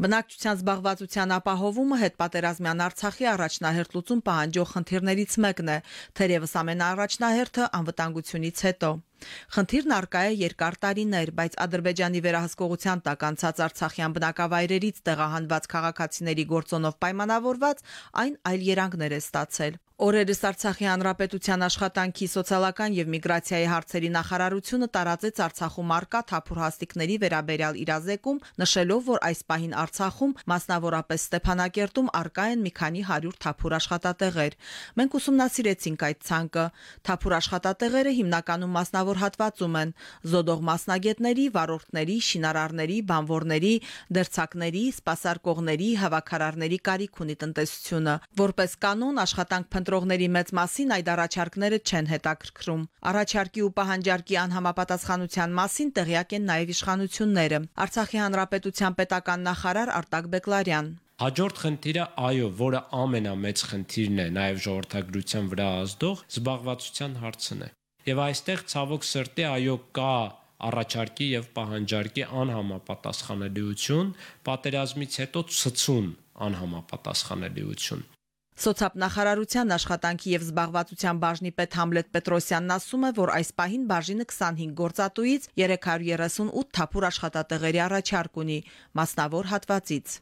Բնակչության զբաղվածության ապահովումը հետպատերազմյան Արցախի առաջնահերթ լուծում պահանջող խնդիրներից մեկն է, թերևս ամենաառաջնահերթը անվտանգությունից հետո։ Խնդիրն արկա է երկար տարիներ, բայց Ադրբեջանի վերահսկողության տակ անցած Արցախյան բնակավայրերից տեղահանված քաղաքացիների գործոնով պայմանավորված այն այլ երանգներ է ստացել։ Օրերս Արցախի հանրապետության աշխատանքի սոցիալական եւ միգրացիայի հարցերի նախարարությունը տարածեց Արցախում արկա թափուր հաստիկների վերաբերյալ իրազեկում, նշելով, որ այս պահին Արցախում, մասնավորապես Ստեփանակերտում արկա են մի քանի 100 թափուր աշխատատեղեր։ Մենք ուսումնասիրեցինք այդ ցանկը։ Թափուր աշխատատեղերը հիմնականում մասնավոր հատվածում են՝ զոդող մասնագետների, վարորդների, շինարարների, բանվորների, դերցակների, սպասարկողների, հավաքարարների կարիք ունի տնտեսությունը։ Որպես կանոն աշխատանք փնտրողների մեծ մասին այդ առաջարկները չեն հետաքրքրում։ Առաջարկի ու պահանջարկի անհամապատասխանության մասին տեղյակ են նաև իշխանությունները։ Արցախի հանրապետության պետական նախարար Արտակ Բեկլարյան Հաջորդ խնդիրը, այո, որը ամենամեծ խնդիրն է, նաև ժողովրդագրության վրա ազդող զբաղվածության հարցն է։ Եվ այստեղ ցավոք սրտի այո կա առաջարկի եւ պահանջարկի անհամապատասխանելիություն, պատերազմից հետո ցցուն անհամապատասխանելիություն։ Սոցիալնախարարության աշխատանքի եւ զբաղվածության բաժնի պետ Համլետ Պետրոսյանն ասում է, որ այս պահին բաժինը 25 գործատուից 338 թափուր աշխատատեղերի առաջարկ ունի, մասնավոր հատվածից։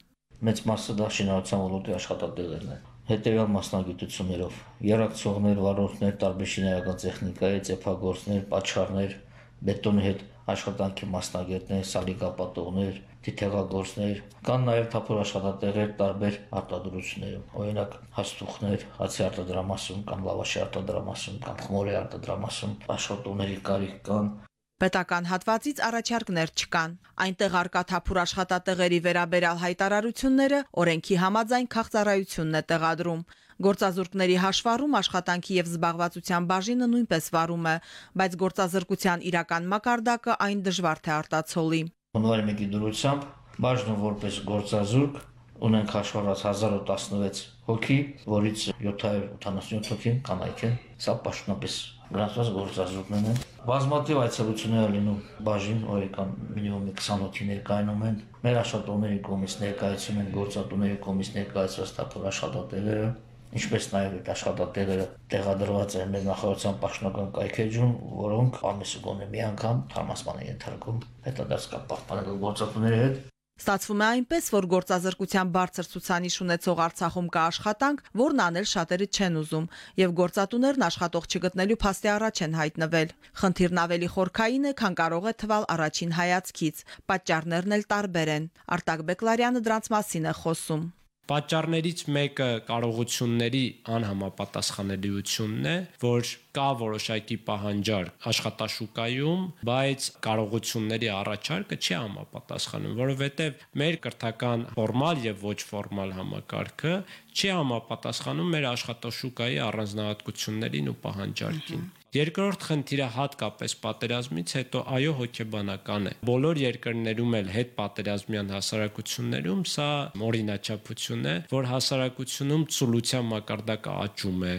Մեծ մասը դա շինարարության ոլորտի աշխատատեղերն են հետևյալ մասնագիտություններով՝ երակցողներ, վարորդներ, տարբեր շինարարական տեխնիկայի, ծեփագործներ, պատշարներ, բետոնի հետ աշխատանքի մասնագետներ, սալիկապատողներ, թիթեղագործներ, կան նաև թափոր աշխատատեղեր տարբեր արտադրություններում։ Օրինակ հաստուխներ, հացի արտադրամասում կամ լավաշի արտադրամասում կամ խմորի արտադրամասում աշխատողների կարիք կան, Պետական հատվածից առաջարկներ չկան։ Այնտեղ արկա թափուր աշխատատեղերի վերաբերյալ հայտարարությունները օրենքի համաձայն քաղցարայությունն է տեղադրում։ Գործազուրկների հաշվառում աշխատանքի եւ զբաղվածության բաժինը նույնպես վարում է, բայց գործազրկության իրական մակարդակը այն դժվար թե արտացոլի։ Հունվարի 1-ի դրությամբ բաժնում որպես գործազուրկ ունենք հաշվառած 1016 հոգի, որից 787 հոգին կանայք են։ Սա պաշտոնապես գրանցված գործազուրկներն են։ Բազմաթիվ այցելություններ լինում բաժին, օրական մինիմում 20 հոգի ներկայանում են։ Մեր աշխատողների կողմից ներկայացում են գործատուների կողմից ներկայացված տափոր աշխատատեղերը, ինչպես նաև այդ աշխատատեղերը տեղադրված են մեր նախարարության պաշտոնական կայքեջում, որոնք ամիսը գոնե մի անգամ թարմացման են ենթարկում հետադարձ կապ պահպանելու գործատուների հետ Ստացվում է այնպես, որ գործազրկության բարձր ցուցանիշ ունեցող Արցախում կա աշխատանք, որն անել շատերը չեն ուզում, եւ գործատուներն աշխատող չգտնելու փաստի առաջ են հայտնվել։ Խնդիրն ավելի խորքային է, քան կարող է թվալ առաջին հայացքից։ Պատճառներն էլ տարբեր են։ Արտակ Բեկլարյանը դրանց մասին է խոսում։ Պատճառներից մեկը կարողությունների անհամապատասխանելիությունն է, որ կա որոշակի պահանջարկ աշխատաշուկայում, բայց կարողությունների առաջարկը չի համապատասխանում, որովհետև մեր կրթական ֆորմալ եւ ոչ ֆորմալ համակարգը չի համապատասխանում մեր աշխատաշուկայի առանձնահատկություններին ու պահանջարկին։ Երկրորդ խնդիրը հատկապես պատերազմից հետո այո հոգեբանական է։ Բոլոր երկրներում էլ հետ պատերազմյան հասարակություններում սա օրինաչափություն է, որ հասարակությունում ցուլության մակարդակը աճում է,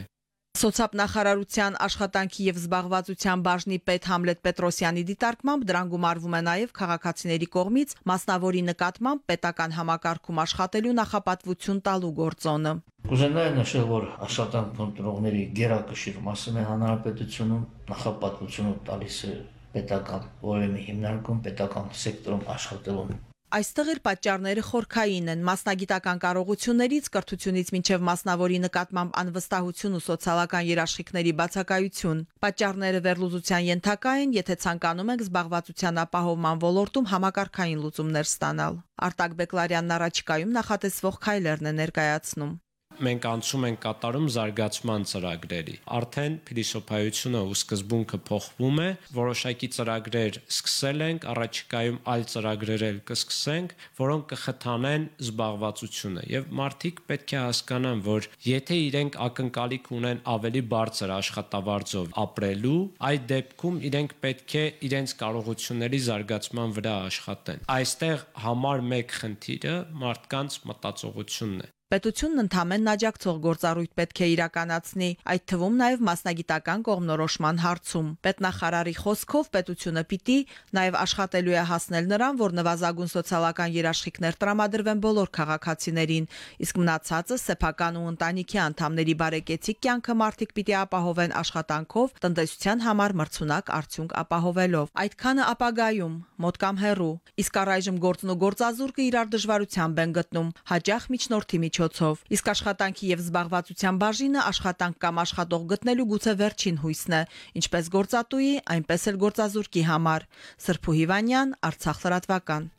Սոցիալնախարարության աշխատանքի եւ զբաղվածության բաժնի պետ Համլետ Պետրոսյանի դիտարկմամբ դրան գումարվում է նաեւ քաղաքացիների կողմից մասնավորի նկատմամբ պետական համակարգում աշխատելու նախապատվություն տալու գործոնը։ Կուզենայի նշել, որ աշխատանք փնտրողների գերակշիռ մասը մեր հանրապետությունում նախապատվությունը տալիս է պետական որևէ հիմնարկում պետական սեկտորում աշխատելուն Այստեղ էլ պատճառները խորքային են՝ մասնագիտական կարողություններից, կրթությունից մինչև մասնավորի նկատմամբ անվստահություն ու սոցիալական երաշխիքների բացակայություն։ Պատճառները վերլուծության ենթակա են, եթե ցանկանում եք զբաղվածության ապահովման ոլորտում համակարգային լուծումներ ստանալ։ Արտակ Բեկլարյանն առաջիկայում նախատեսվող քայլերն է ներկայացնում մենք անցում ենք կատարում զարգացման ծրագրերի։ Արդեն փիլիսոփայությունը ու սկզբունքը փոխվում է, որոշակի ծրագրեր սկսել ենք, առաջիկայում այլ ծրագրեր էլ կսկսենք, որոնք կխթանեն զբաղվածությունը եւ մարդիկ պետք է հասկանան, որ եթե իրենք ակնկալիք ունեն ավելի բարձր աշխատավարձով ապրելու, այդ դեպքում իրենք պետք է իրենց կարողությունների զարգացման վրա աշխատեն։ Այստեղ համար 1 խնդիրը մարդկանց մտածողությունն է Պետությունն ընդհանրեն աջակցող գործառույթ պետք է իրականացնի, այդ թվում նաև մասնագիտական կողմնորոշման հարցում։ Պետնախարարի խոսքով պետությունը պիտի նաև աշխատելու է հասնել նրան, որ նվազագույն սոցիալական երաշխիքներ տրամադրվեն բոլոր քաղաքացիներին, իսկ մնացածը սեփական ու ընտանիքի անդամների բարեկեցիկ կյանքը մարդիկ պիտի ապահովեն աշխատանքով, տնտեսության համար մրցունակ արդյունք ապահովելով։ Այդքանը ապագայում, մոտ կամ հեռու։ Իսկ առայժմ գործն ու գործազուրկը իրար դժվարությամբ են գտնում հաջող միջնորդի միջոցով։ Իսկ աշխատանքի եւ զբաղվածության բաժինը աշխատանք կամ աշխատող գտնելու գուցե վերջին հույսն է, ինչպես գործատուի, այնպես էլ գործազուրկի համար։ Սրփու Հիվանյան, Արցախ լրատվական։